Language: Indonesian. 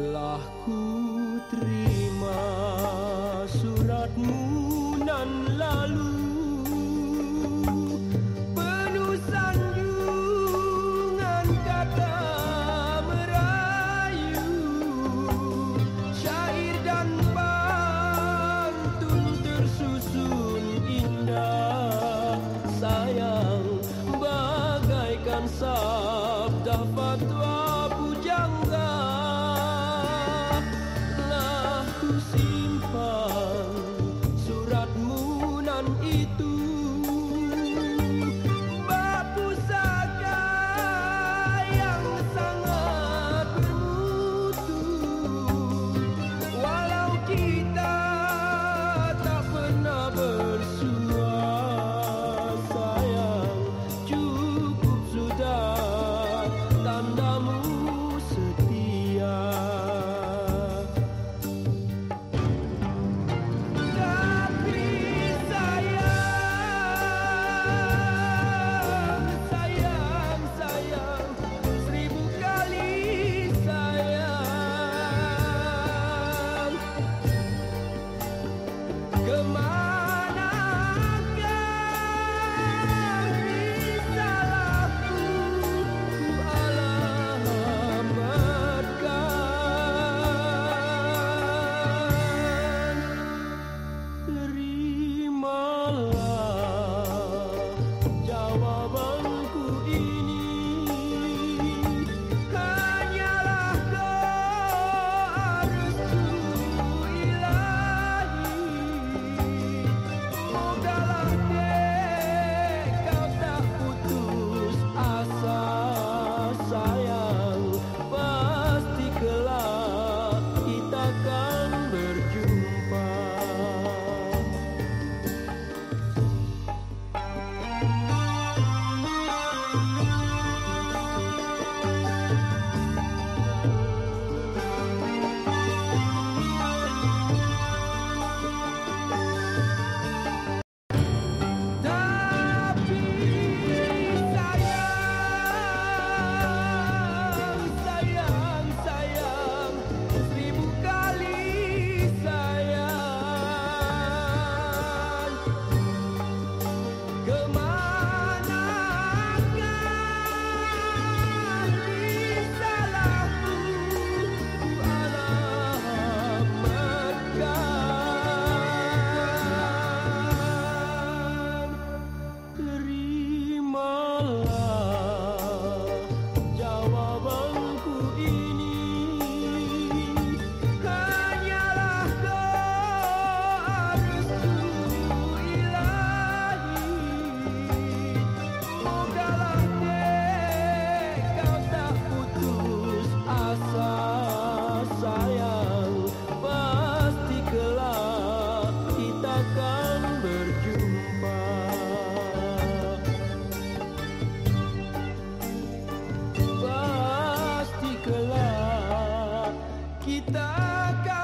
Telah ku terima suratmu nan lalu. Penuh sanjungan kata merayu. Syair dan pantun tersusun indah. Sayang bagaikan sabda Tá? akan